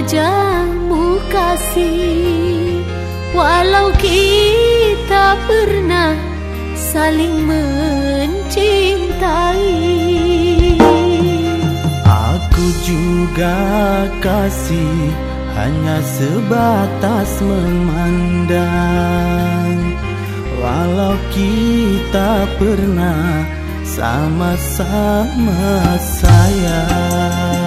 wajahmu kasih. Walau kita pernah saling mencintai. Aku juga kasih hanya sebatas memandang. Walau kita pernah sama-sama sayang.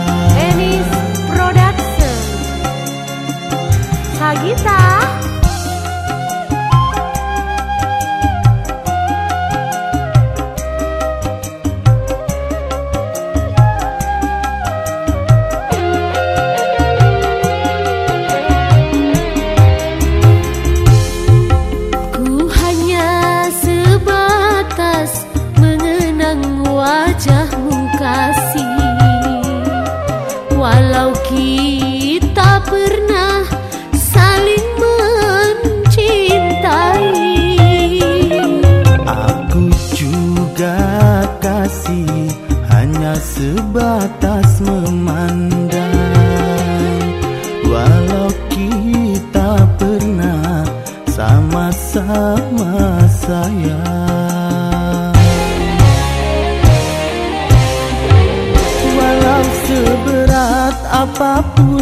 sebatas memandang. Walau kita pernah sama-sama sayang. Walau seberat apa pun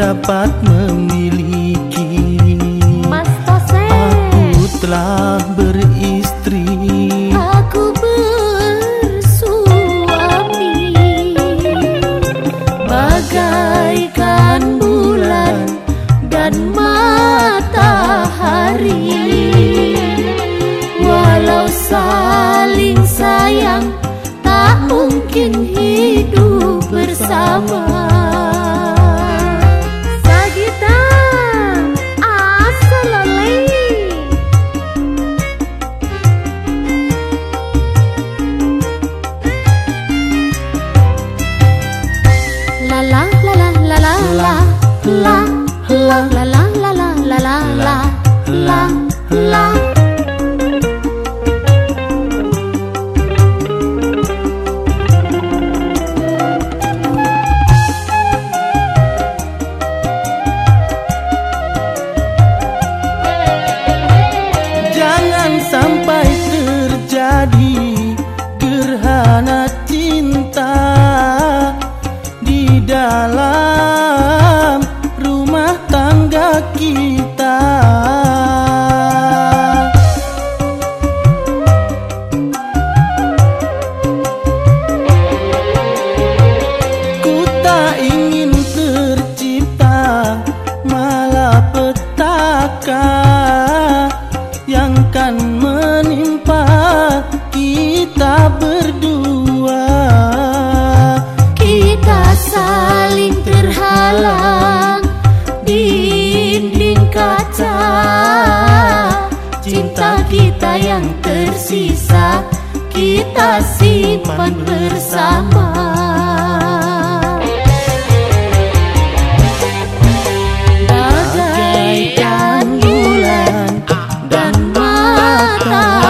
dapat memiliki. Mas Aku telah lắng tersisa kita simpan bersama. Bagaikan bulan dan matahari.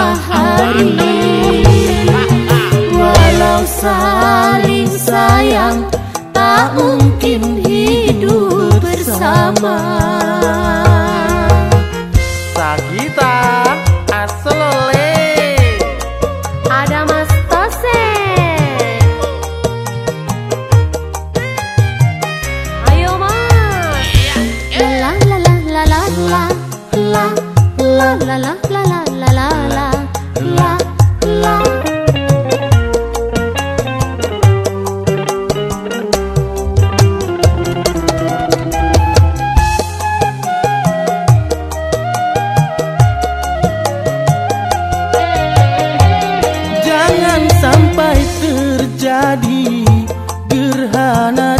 Jangan sampai terjadi gerhana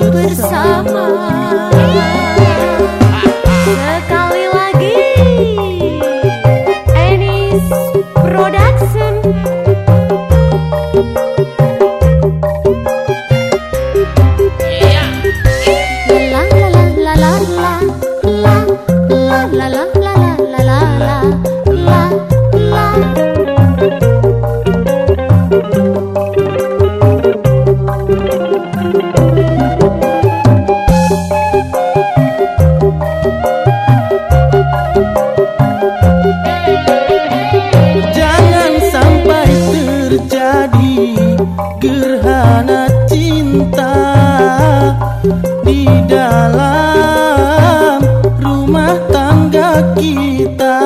Production terjadi gerhana cinta di dalam rumah tangga kita.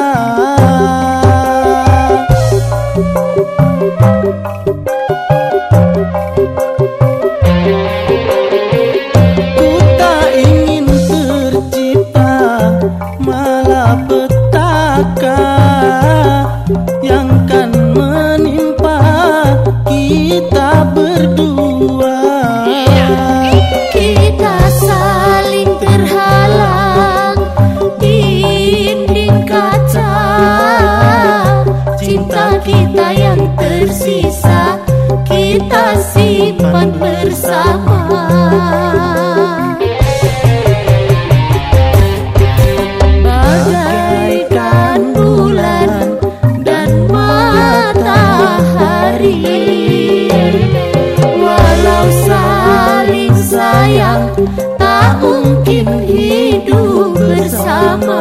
Kita berdua. Kita saling terhalang dinding kaca. Cinta kita yang tersisa Kita simpan bersama